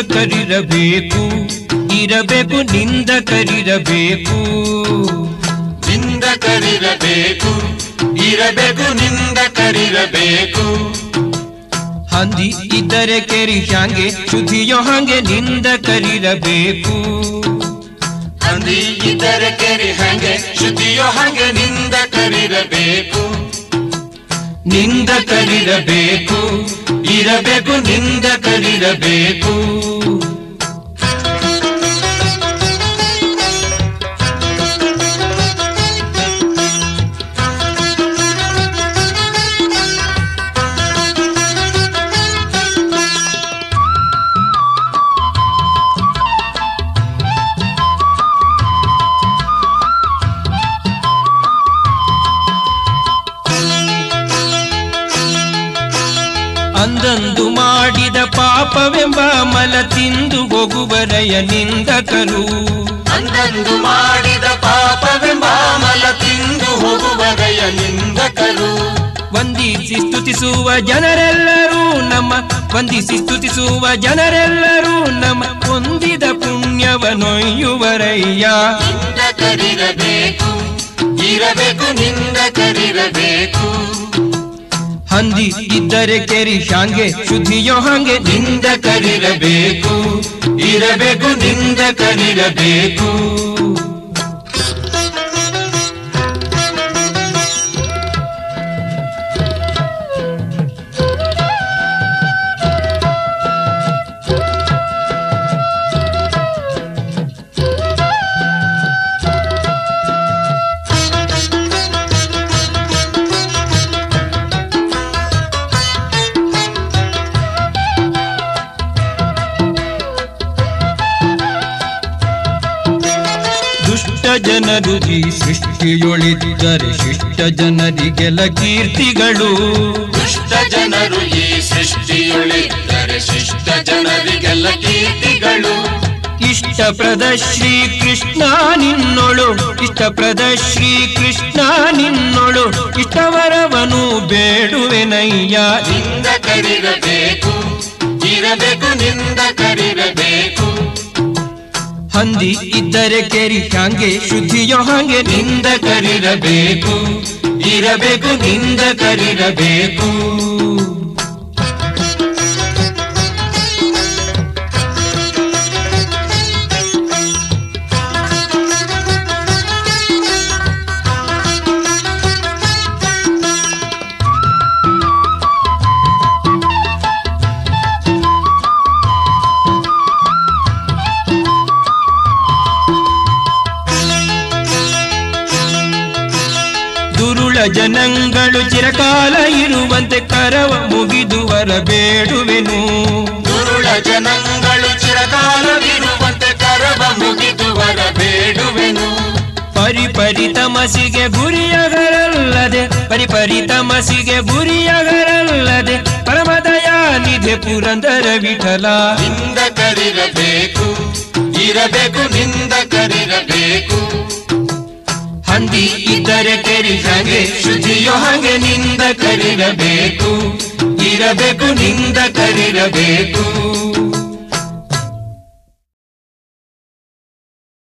ನಿಂದಕರಿರಬೇಕು ಇರಬೇಕು ನಿಂದಕರಿರಬೇಕು ನಿಂದಕರಿರಬೇಕು ಇರಬೇಕು ನಿಂದಕರಿರಬೇಕು ಹಂದಿ ಇದ್ದರೆ ಕೆರಿ ಶಾಂಗೆ ಶುದ್ಧಿಯೋ ನಿಂದ ಕರಿರಬೇಕು ಹಂದಿ ಇದ್ದರೆ ಕೆರಿ ಹಂಗೆ ಶುದ್ಧಿಯೋ ಹಂಗೆ ನಿಂದಕರಿರಬೇಕು ನಿಂದಕರಿರಬೇಕು ಇರಬೇಕು ನಿಂದಕರಿರಬೇಕು ಅಂದಂದು ಮಾಡಿದ ಪಾಪವೆಂಬ ಮಲ ತಿಂದು ಹೋಗುವರಯ ನಿಂದಕರು. ಅಂದಂದು ಮಾಡಿದ ಪಾಪವೆಂಬ ಮಲ ತಿಂದು ಹೋಗುವರಯ ನಿಂದಕರು. ವಂದಿಸಿ ಸ್ತುತಿಸುವ ಜನರೆಲ್ಲರೂ ನಮ್ಮ ವಂದಿಸಿ ಸ್ತುತಿಸುವ ಜನರೆಲ್ಲರೂ ನಮ್ಮ ಹೊಂದಿದ ಪುಣ್ಯವನೊಯ್ಯುವರಯ್ಯ ಕರಿರಬೇಕು ಇರಬೇಕು ನಿಂದಕರಿರಬೇಕು. ಹಂದಿ ಇದ್ದರೆ ಕೆರಿ ಶಾಂಗೆ ಶುದ್ಧಿಯೋ ಹಾಗೆ ನಿಂದಕರಿರಬೇಕು ಇರಬೇಕು ನಿಂದಕರಿರಬೇಕು ದುಷ್ಟ ಜನರು ಈ ಸೃಷ್ಟಿಯೊಳಿದ್ದರೆ ಶಿಷ್ಟ ಜನರಿಗೆಲ್ಲ ಕೀರ್ತಿಗಳು. ದುಷ್ಟ ಜನರು ಈ ಸೃಷ್ಟಿಯೊಳಿದ್ದರೆ ಶಿಷ್ಟ ಜನರಿಗೆಲ್ಲ ಕೀರ್ತಿಗಳು. ಇಷ್ಟಪ್ರದ ಶ್ರೀ ಕೃಷ್ಣ ನಿನ್ನೊಳು ಇಷ್ಟಪ್ರದ ಶ್ರೀ ಕೃಷ್ಣ ನಿನ್ನೊಳು ಇಷ್ಟವರವನು ಬೇಡುವೆನಯ್ಯ. ನಿಂದಕರಿರಬೇಕು ಇರಬೇಕು ಹಂದಿ ಇದ್ದರೆ ಕೆರಿ ಹಂಗೆ ಶುದ್ಧಿಯೋ ಹಂಗೆ ನಿಂದ ಕರಿರಬೇಕು. ಇರಬೇಕು ನಿಂದಕರಿರಬೇಕು ದುರುಳ ಜನಗಳು ಚಿರಕಾಲ ಇರುವಂತೆ ಕರವ ಮುಗಿದು ಬರಬೇಡುವೆನು ದುರುಳ ಜನಗಳು ಚಿರಕಾಲವಿರುವಂತೆ ಕರವ ಮುಗಿದು ಬರಬೇಡುವೆನು ಪರಿಪರಿ ತಮಸಿಗೆ ಗುರಿಯಗರಲ್ಲದೆ ಪರಿಪರಿ ತಮಸಿಗೆ ಗುರಿಯಗರಲ್ಲದೆ ಪುರಂದರ ವಿಠಲ. ನಿಂದಕರಿರಬೇಕು ಇರಬೇಕು ನಿಂದಕರಿರಬೇಕು ಹಂದಿ ಇದ್ದರೆ ಕೆರಿ ಹಾಗೆ ಶುಚಿಯೋ ಹಾಗೆ ನಿಂದ ಕರಿರಬೇಕು ಇರಬೇಕು ನಿಂದ ಕರಿರಬೇಕು